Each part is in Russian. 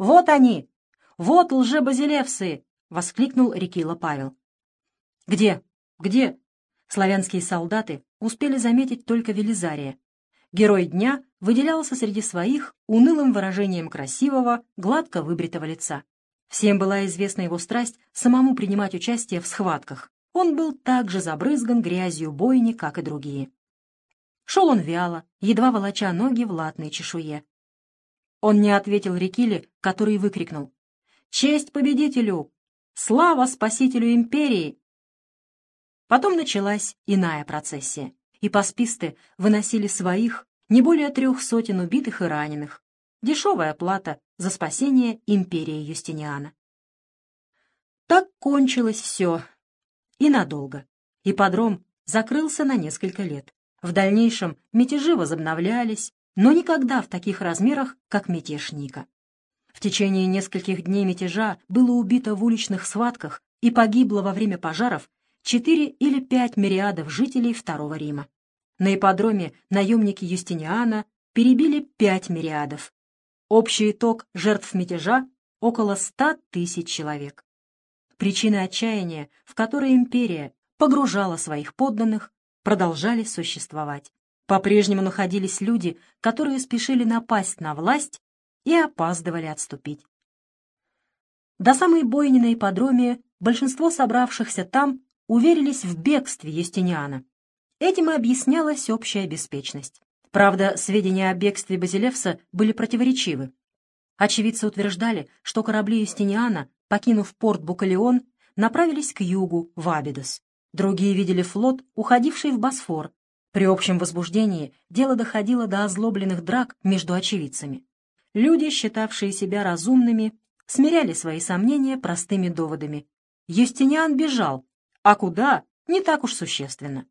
Вот они! Вот лжебазилевсы!» — воскликнул Рекила Павел. «Где? Где?» Славянские солдаты успели заметить только Велизария. Герой дня выделялся среди своих унылым выражением красивого, гладко выбритого лица. Всем была известна его страсть самому принимать участие в схватках. Он был так же забрызган грязью бойни, как и другие. Шел он вяло, едва волоча ноги в латной чешуе. Он не ответил Рекиле, который выкрикнул. «Честь победителю! Слава спасителю империи!» Потом началась иная процессия, и пасписты выносили своих, не более трех сотен убитых и раненых. Дешевая плата за спасение империи Юстиниана. Так кончилось все. И надолго. Ипподром закрылся на несколько лет. В дальнейшем мятежи возобновлялись, но никогда в таких размерах, как мятеж Ника. В течение нескольких дней мятежа было убито в уличных схватках и погибло во время пожаров четыре или пять мириадов жителей Второго Рима. На ипподроме наемники Юстиниана перебили пять мириадов. Общий итог жертв мятежа — около ста тысяч человек. Причины отчаяния, в которые империя погружала своих подданных, продолжали существовать. По-прежнему находились люди, которые спешили напасть на власть и опаздывали отступить. До самой бойни на ипподроме большинство собравшихся там уверились в бегстве Юстиниана. Этим и объяснялась общая беспечность. Правда, сведения о бегстве Базилевса были противоречивы. Очевидцы утверждали, что корабли Юстиниана, покинув порт Букалеон, направились к югу, в Абидос. Другие видели флот, уходивший в Босфор. При общем возбуждении дело доходило до озлобленных драк между очевидцами. Люди, считавшие себя разумными, смиряли свои сомнения простыми доводами. Юстиниан бежал, а куда — не так уж существенно.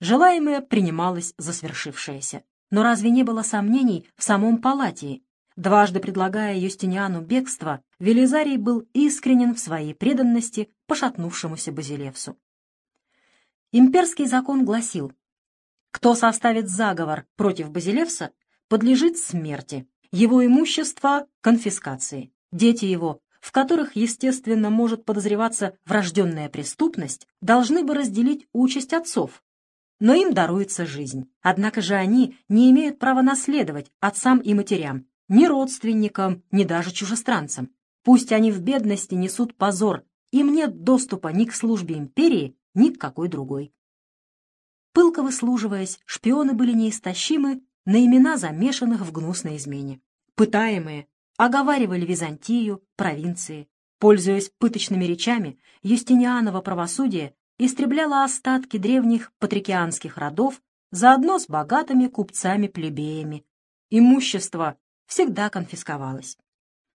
Желаемое принималось за свершившееся. Но разве не было сомнений в самом Палатии? Дважды предлагая Юстиниану бегство, Велизарий был искренен в своей преданности пошатнувшемуся Базилевсу. Имперский закон гласил, кто составит заговор против Базилевса, подлежит смерти, его имущество — конфискации, дети его, в которых, естественно, может подозреваться врожденная преступность, должны бы разделить участь отцов, но им даруется жизнь. Однако же они не имеют права наследовать отцам и матерям, ни родственникам, ни даже чужестранцам. Пусть они в бедности несут позор, им нет доступа ни к службе империи, ни к какой другой. Пылко выслуживаясь, шпионы были неистощимы на имена замешанных в гнусной измене. Пытаемые оговаривали Византию, провинции. Пользуясь пыточными речами, Юстинианово правосудие истребляло остатки древних патрикианских родов заодно с богатыми купцами-плебеями. Имущество всегда конфисковалось.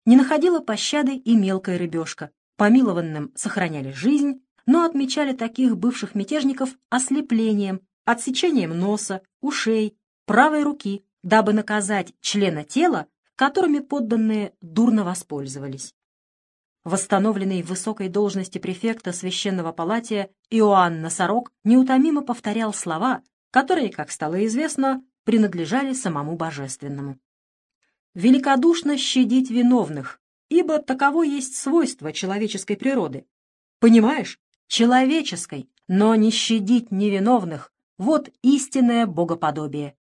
Не находила пощады и мелкая рыбешка. Помилованным сохраняли жизнь, но отмечали таких бывших мятежников ослеплением, отсечением носа, ушей, правой руки, дабы наказать члена тела, которыми подданные дурно воспользовались. Восстановленный в высокой должности префекта священного палатия Иоанн Носорог неутомимо повторял слова, которые, как стало известно, принадлежали самому божественному. «Великодушно щадить виновных, ибо таково есть свойство человеческой природы. Понимаешь? человеческой, но не щадить невиновных — вот истинное богоподобие.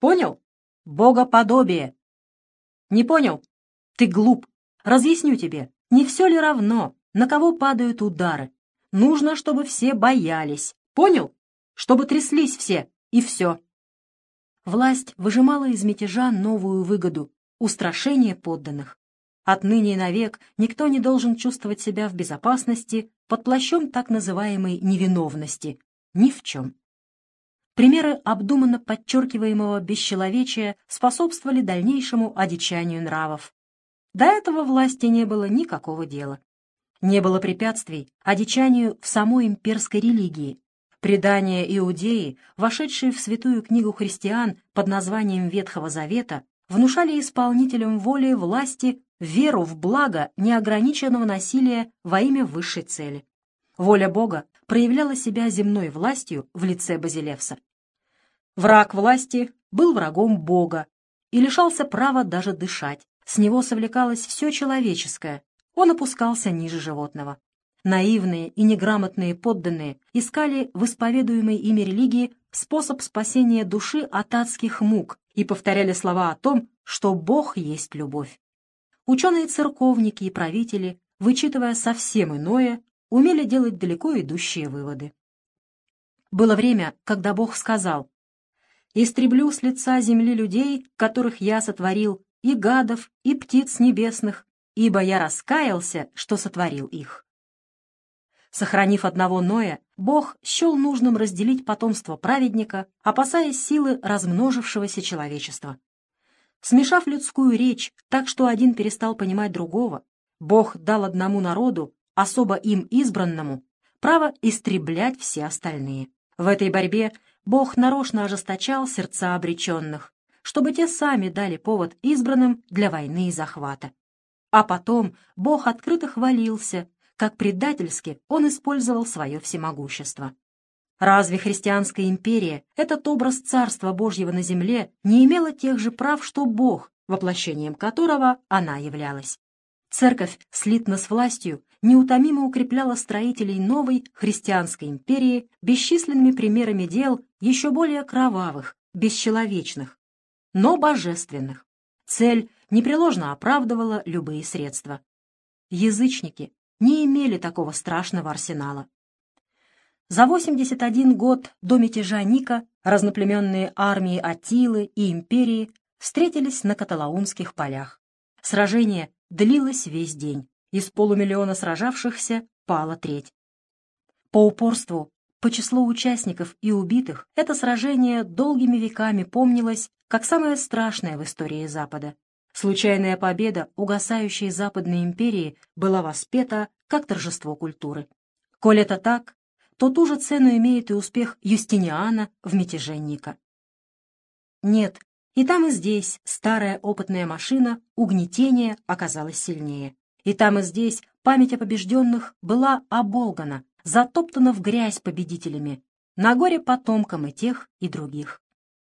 Понял? Богоподобие. Не понял? Ты глуп. Разъясню тебе, не все ли равно, на кого падают удары? Нужно, чтобы все боялись. Понял? Чтобы тряслись все, и все. Власть выжимала из мятежа новую выгоду — устрашение подданных. Отныне и навек никто не должен чувствовать себя в безопасности под плащом так называемой невиновности. Ни в чем. Примеры обдуманно подчеркиваемого бесчеловечия способствовали дальнейшему одичанию нравов. До этого власти не было никакого дела. Не было препятствий одичанию в самой имперской религии. Предания Иудеи, вошедшие в святую книгу христиан под названием Ветхого Завета, внушали исполнителям воли власти веру в благо неограниченного насилия во имя высшей цели. Воля Бога проявляла себя земной властью в лице Базилевса. Враг власти был врагом Бога и лишался права даже дышать, С него совлекалось все человеческое, он опускался ниже животного. Наивные и неграмотные подданные искали в исповедуемой ими религии способ спасения души от адских мук и повторяли слова о том, что Бог есть любовь. Ученые-церковники и правители, вычитывая совсем иное, умели делать далеко идущие выводы. Было время, когда Бог сказал «Истреблю с лица земли людей, которых я сотворил, и гадов, и птиц небесных, ибо я раскаялся, что сотворил их». Сохранив одного Ноя, Бог счел нужным разделить потомство праведника, опасаясь силы размножившегося человечества. Смешав людскую речь так, что один перестал понимать другого, Бог дал одному народу, особо им избранному, право истреблять все остальные. В этой борьбе Бог нарочно ожесточал сердца обреченных, чтобы те сами дали повод избранным для войны и захвата. А потом Бог открыто хвалился, как предательски он использовал свое всемогущество. Разве христианская империя, этот образ Царства Божьего на земле, не имела тех же прав, что Бог, воплощением которого она являлась? Церковь, слитно с властью, неутомимо укрепляла строителей новой христианской империи бесчисленными примерами дел еще более кровавых, бесчеловечных, но божественных. Цель непреложно оправдывала любые средства. Язычники, не имели такого страшного арсенала. За 81 год до мятежа Ника разноплеменные армии Атилы и империи встретились на каталаунских полях. Сражение длилось весь день. Из полумиллиона сражавшихся пала треть. По упорству, по числу участников и убитых, это сражение долгими веками помнилось как самое страшное в истории Запада. Случайная победа угасающей Западной империи была воспета как торжество культуры. Коль это так, то ту же цену имеет и успех Юстиниана в мятеже Ника. Нет, и там и здесь старая опытная машина угнетения оказалась сильнее. И там и здесь память о побежденных была оболгана, затоптана в грязь победителями, на горе потомкам и тех, и других.